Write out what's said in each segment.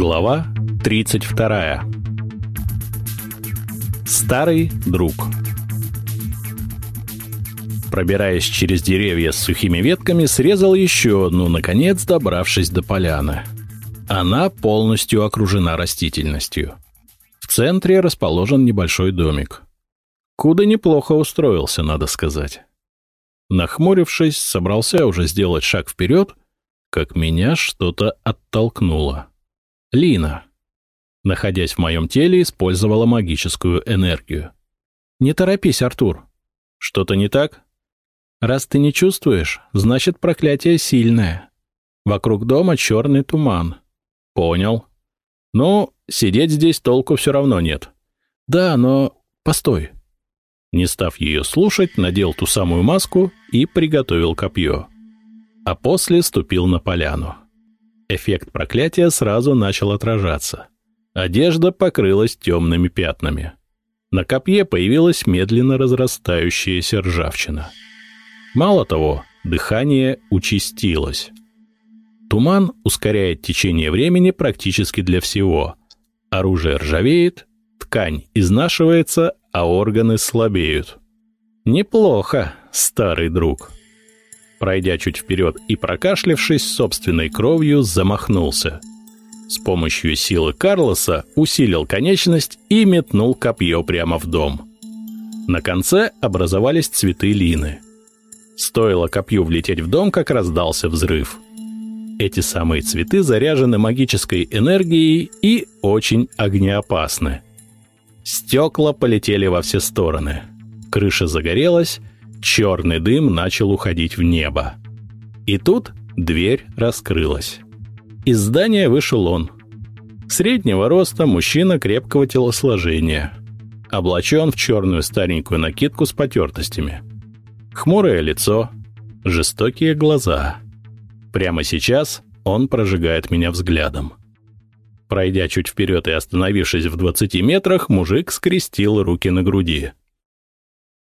Глава 32. Старый друг. Пробираясь через деревья с сухими ветками, срезал еще одну, наконец добравшись до поляны. Она полностью окружена растительностью. В центре расположен небольшой домик. Куда неплохо устроился, надо сказать. Нахмурившись, собрался уже сделать шаг вперед, как меня что-то оттолкнуло. Лина, находясь в моем теле, использовала магическую энергию. «Не торопись, Артур. Что-то не так? Раз ты не чувствуешь, значит, проклятие сильное. Вокруг дома черный туман. Понял. Ну, сидеть здесь толку все равно нет. Да, но... Постой». Не став ее слушать, надел ту самую маску и приготовил копье. А после ступил на поляну. Эффект проклятия сразу начал отражаться. Одежда покрылась темными пятнами. На копье появилась медленно разрастающаяся ржавчина. Мало того, дыхание участилось. Туман ускоряет течение времени практически для всего. Оружие ржавеет, ткань изнашивается, а органы слабеют. Неплохо, старый друг. Пройдя чуть вперед и прокашлявшись собственной кровью, замахнулся. С помощью силы Карлоса усилил конечность и метнул копье прямо в дом. На конце образовались цветы лины. Стоило копью влететь в дом, как раздался взрыв. Эти самые цветы заряжены магической энергией и очень огнеопасны. Стекла полетели во все стороны. Крыша загорелась, Черный дым начал уходить в небо. И тут дверь раскрылась. Из здания вышел он. Среднего роста мужчина крепкого телосложения. Облачен в черную старенькую накидку с потертостями. Хмурое лицо, жестокие глаза. Прямо сейчас он прожигает меня взглядом. Пройдя чуть вперед и остановившись в 20 метрах, мужик скрестил руки на груди.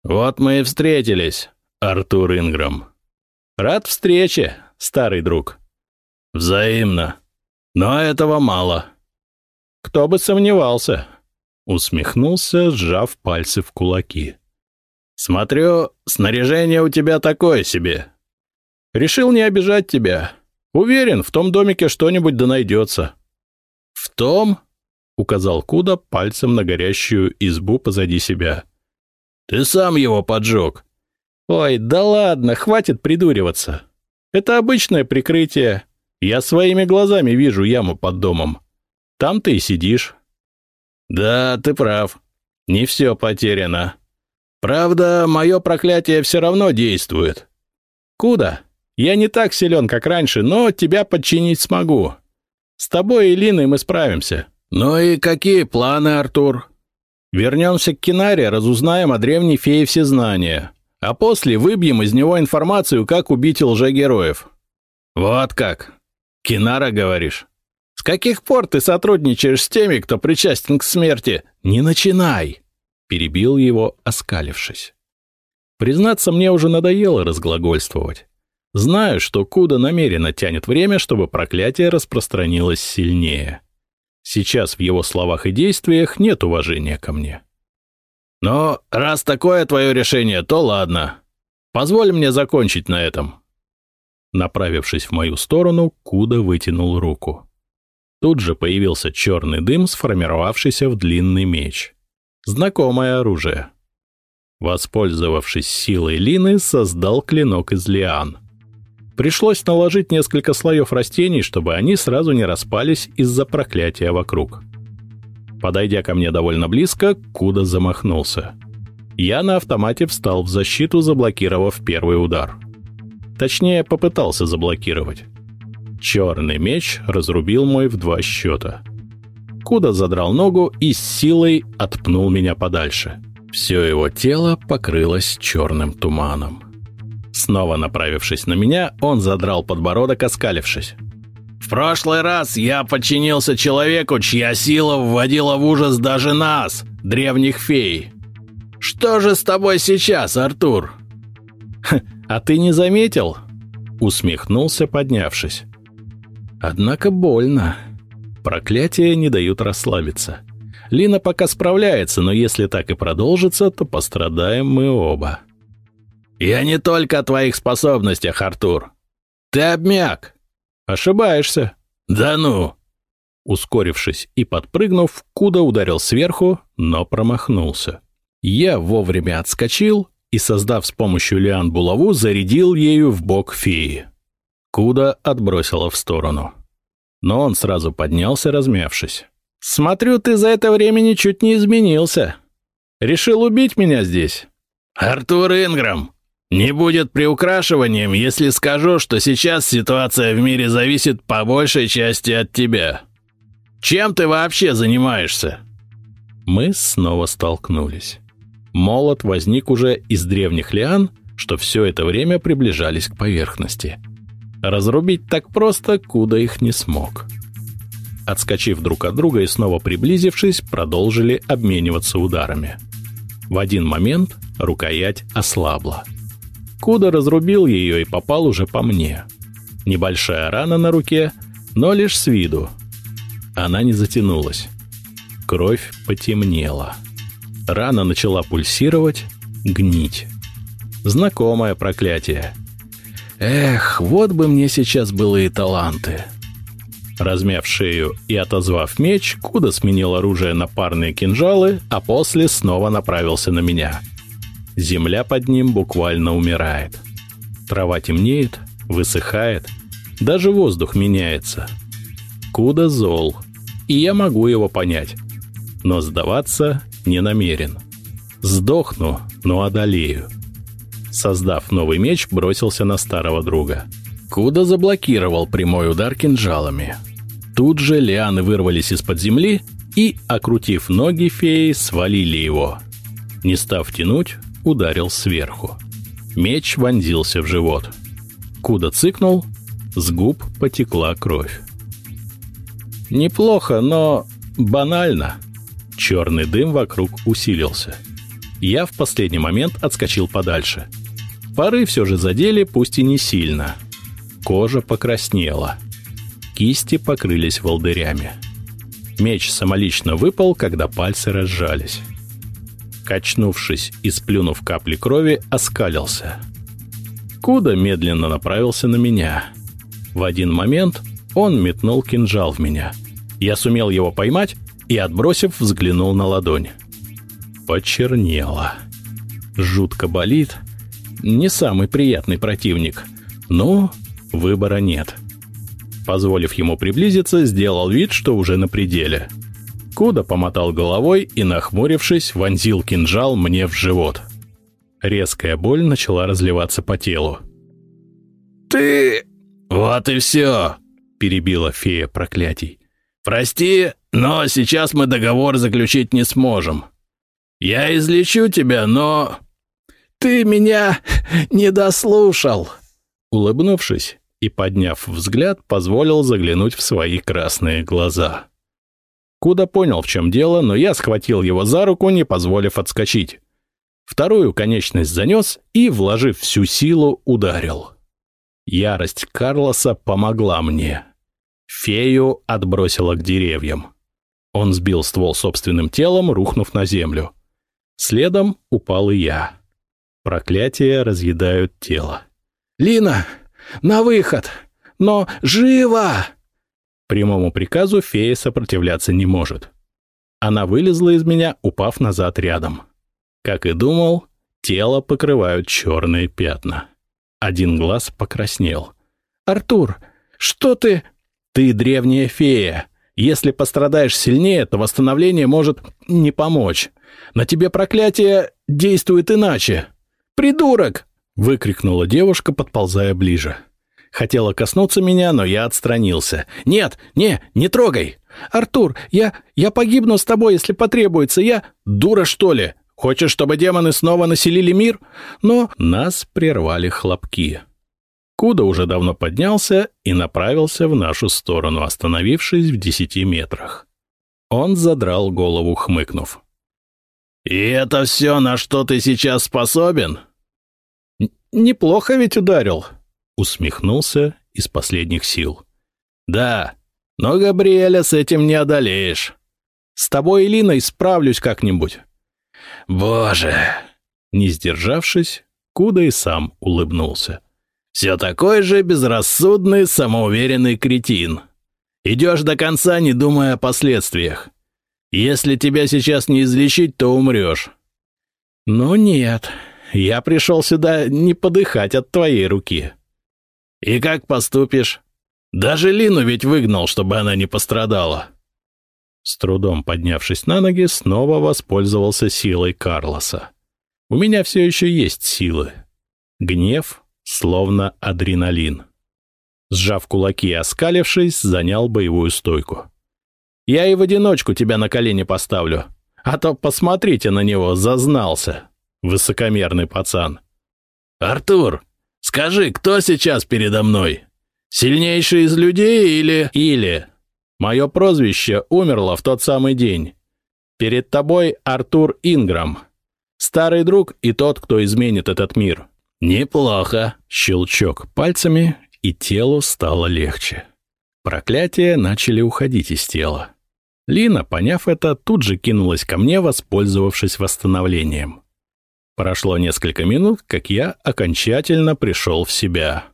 «Вот мы и встретились, Артур Инграм. Рад встрече, старый друг». «Взаимно. Но этого мало». «Кто бы сомневался», — усмехнулся, сжав пальцы в кулаки. «Смотрю, снаряжение у тебя такое себе. Решил не обижать тебя. Уверен, в том домике что-нибудь да найдется». «В том?» — указал Куда пальцем на горящую избу позади себя. — ты сам его поджег. Ой, да ладно, хватит придуриваться. Это обычное прикрытие. Я своими глазами вижу яму под домом. Там ты и сидишь. Да, ты прав. Не все потеряно. Правда, мое проклятие все равно действует. Куда? Я не так силен, как раньше, но тебя подчинить смогу. С тобой и Линой мы справимся. Ну и какие планы, Артур? Вернемся к Кинаре, разузнаем о древней фее всезнания. А после выбьем из него информацию, как убить лжегероев. Вот как. Кинара, говоришь? С каких пор ты сотрудничаешь с теми, кто причастен к смерти? Не начинай! Перебил его, оскалившись. Признаться, мне уже надоело разглагольствовать. Знаю, что Куда намеренно тянет время, чтобы проклятие распространилось сильнее. Сейчас в его словах и действиях нет уважения ко мне. Но раз такое твое решение, то ладно. Позволь мне закончить на этом. Направившись в мою сторону, Куда вытянул руку. Тут же появился черный дым, сформировавшийся в длинный меч. Знакомое оружие. Воспользовавшись силой Лины, создал клинок из лиан — Пришлось наложить несколько слоев растений, чтобы они сразу не распались из-за проклятия вокруг. Подойдя ко мне довольно близко, Куда замахнулся. Я на автомате встал в защиту, заблокировав первый удар. Точнее, попытался заблокировать. Черный меч разрубил мой в два счета. Куда задрал ногу и с силой отпнул меня подальше. Все его тело покрылось черным туманом. Снова направившись на меня, он задрал подбородок, оскалившись. «В прошлый раз я подчинился человеку, чья сила вводила в ужас даже нас, древних фей. Что же с тобой сейчас, Артур?» «А ты не заметил?» Усмехнулся, поднявшись. «Однако больно. Проклятия не дают расслабиться. Лина пока справляется, но если так и продолжится, то пострадаем мы оба. «Я не только о твоих способностях, Артур. Ты обмяк». «Ошибаешься». «Да ну!» Ускорившись и подпрыгнув, Куда ударил сверху, но промахнулся. Я вовремя отскочил и, создав с помощью лиан булаву, зарядил ею в бок феи. Куда отбросила в сторону. Но он сразу поднялся, размявшись. «Смотрю, ты за это время ничуть не изменился. Решил убить меня здесь?» «Артур Инграм, не будет приукрашиванием, если скажу, что сейчас ситуация в мире зависит по большей части от тебя. Чем ты вообще занимаешься?» Мы снова столкнулись. Молот возник уже из древних лиан, что все это время приближались к поверхности. Разрубить так просто Куда их не смог. Отскочив друг от друга и снова приблизившись, продолжили обмениваться ударами. В один момент рукоять ослабла. Куда разрубил ее и попал уже по мне. Небольшая рана на руке, но лишь с виду. Она не затянулась. Кровь потемнела. Рана начала пульсировать, гнить. Знакомое проклятие. Эх, вот бы мне сейчас былые таланты. Размяв шею и отозвав меч, Куда сменил оружие на парные кинжалы, а после снова направился на меня. Земля под ним буквально умирает. Трава темнеет, высыхает, даже воздух меняется. Куда зол, и я могу его понять. Но сдаваться не намерен. Сдохну, но одолею. Создав новый меч, бросился на старого друга. Куда заблокировал прямой удар кинжалами. Тут же лианы вырвались из-под земли и, окрутив ноги феи, свалили его. Не став тянуть, ударил сверху. Меч вонзился в живот. Куда цыкнул, с губ потекла кровь. Неплохо, но банально. Черный дым вокруг усилился. Я в последний момент отскочил подальше. Пары все же задели, пусть и не сильно. Кожа покраснела. Кисти покрылись волдырями. Меч самолично выпал, когда пальцы разжались. Качнувшись и сплюнув капли крови, оскалился. Куда медленно направился на меня. В один момент он метнул кинжал в меня. Я сумел его поймать и, отбросив, взглянул на ладонь. Почернело. Жутко болит. Не самый приятный противник. Но выбора нет. Позволив ему приблизиться, сделал вид, что уже на пределе. Куда помотал головой и, нахмурившись, вонзил кинжал мне в живот. Резкая боль начала разливаться по телу. «Ты...» «Вот и все!» — перебила фея проклятий. «Прости, но сейчас мы договор заключить не сможем. Я излечу тебя, но...» «Ты меня не дослушал!» Улыбнувшись и подняв взгляд, позволил заглянуть в свои красные глаза. Куда понял, в чем дело, но я схватил его за руку, не позволив отскочить. Вторую конечность занес и, вложив всю силу, ударил. Ярость Карлоса помогла мне. Фею отбросила к деревьям. Он сбил ствол собственным телом, рухнув на землю. Следом упал и я. Проклятия разъедают тело. «Лина, на выход! Но живо!» Прямому приказу фея сопротивляться не может. Она вылезла из меня, упав назад рядом. Как и думал, тело покрывают черные пятна. Один глаз покраснел. «Артур, что ты...» «Ты древняя фея. Если пострадаешь сильнее, то восстановление может не помочь. На тебе проклятие действует иначе». «Придурок!» — выкрикнула девушка, подползая ближе. Хотела коснуться меня, но я отстранился. «Нет, не, не трогай!» «Артур, я... я погибну с тобой, если потребуется. Я... Дура, что ли? Хочешь, чтобы демоны снова населили мир?» Но нас прервали хлопки. Куда уже давно поднялся и направился в нашу сторону, остановившись в десяти метрах. Он задрал голову, хмыкнув. «И это все, на что ты сейчас способен?» «Неплохо ведь ударил», — усмехнулся из последних сил. «Да, Но Габриэля с этим не одолеешь. С тобой и Линой справлюсь как-нибудь. Боже! Не сдержавшись, Куда и сам улыбнулся. Все такой же безрассудный, самоуверенный кретин. Идешь до конца, не думая о последствиях. Если тебя сейчас не излечить, то умрешь. Ну нет, я пришел сюда не подыхать от твоей руки. И как поступишь? Даже Лину ведь выгнал, чтобы она не пострадала. С трудом поднявшись на ноги, снова воспользовался силой Карлоса. У меня все еще есть силы. Гнев, словно адреналин. Сжав кулаки и оскалившись, занял боевую стойку. «Я и в одиночку тебя на колени поставлю. А то посмотрите на него, зазнался. Высокомерный пацан». «Артур, скажи, кто сейчас передо мной? Сильнейший из людей или...» «Или...» Мое прозвище умерло в тот самый день. Перед тобой Артур Инграм. Старый друг и тот, кто изменит этот мир. Неплохо. Щелчок пальцами, и телу стало легче. Проклятия начали уходить из тела. Лина, поняв это, тут же кинулась ко мне, воспользовавшись восстановлением. Прошло несколько минут, как я окончательно пришел в себя.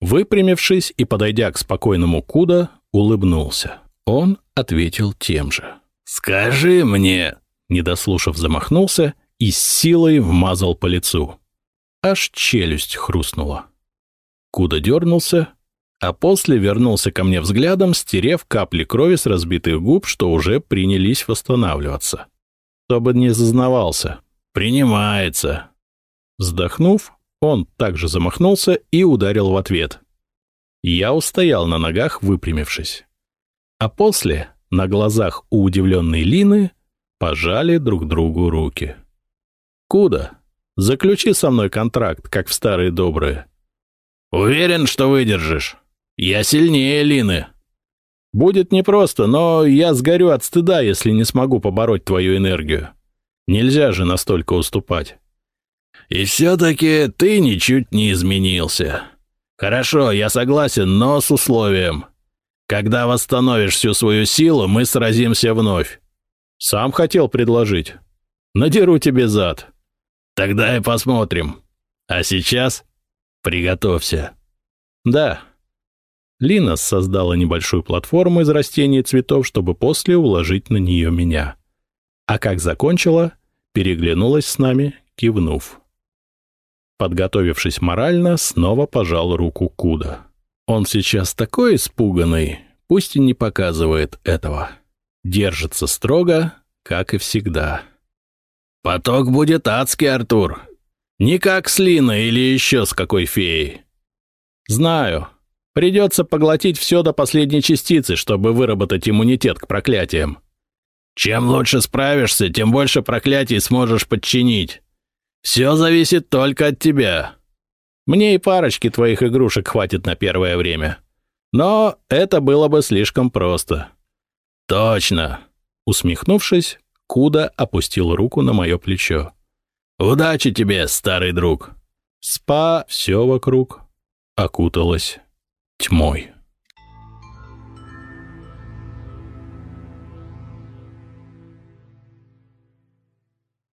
Выпрямившись и подойдя к спокойному Куда, улыбнулся. Он ответил тем же. «Скажи мне!» Не дослушав, замахнулся и с силой вмазал по лицу. Аж челюсть хрустнула. Куда дернулся, а после вернулся ко мне взглядом, стерев капли крови с разбитых губ, что уже принялись восстанавливаться. Чтобы не зазнавался. «Принимается!» Вздохнув, он также замахнулся и ударил в ответ. Я устоял на ногах, выпрямившись. А после, на глазах у удивленной Лины, пожали друг другу руки. «Куда? Заключи со мной контракт, как в старые добрые». «Уверен, что выдержишь. Я сильнее Лины». «Будет непросто, но я сгорю от стыда, если не смогу побороть твою энергию. Нельзя же настолько уступать». «И все-таки ты ничуть не изменился. Хорошо, я согласен, но с условием. Когда восстановишь всю свою силу, мы сразимся вновь». «Сам хотел предложить. Надеру тебе зад». «Тогда и посмотрим. А сейчас приготовься». «Да». Лина создала небольшую платформу из растений и цветов, чтобы после уложить на нее меня. А как закончила, переглянулась с нами, кивнув. Подготовившись морально, снова пожал руку Куда. Он сейчас такой испуганный, пусть и не показывает этого. Держится строго, как и всегда. «Поток будет адский, Артур. Не как с Линой или еще с какой феей». «Знаю. Придется поглотить все до последней частицы, чтобы выработать иммунитет к проклятиям». «Чем лучше справишься, тем больше проклятий сможешь подчинить. Все зависит только от тебя. Мне и парочки твоих игрушек хватит на первое время. Но это было бы слишком просто». «Точно!» Усмехнувшись, Куда опустил руку на мое плечо. «Удачи тебе, старый друг!» Спа все вокруг окуталось тьмой.